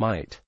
might.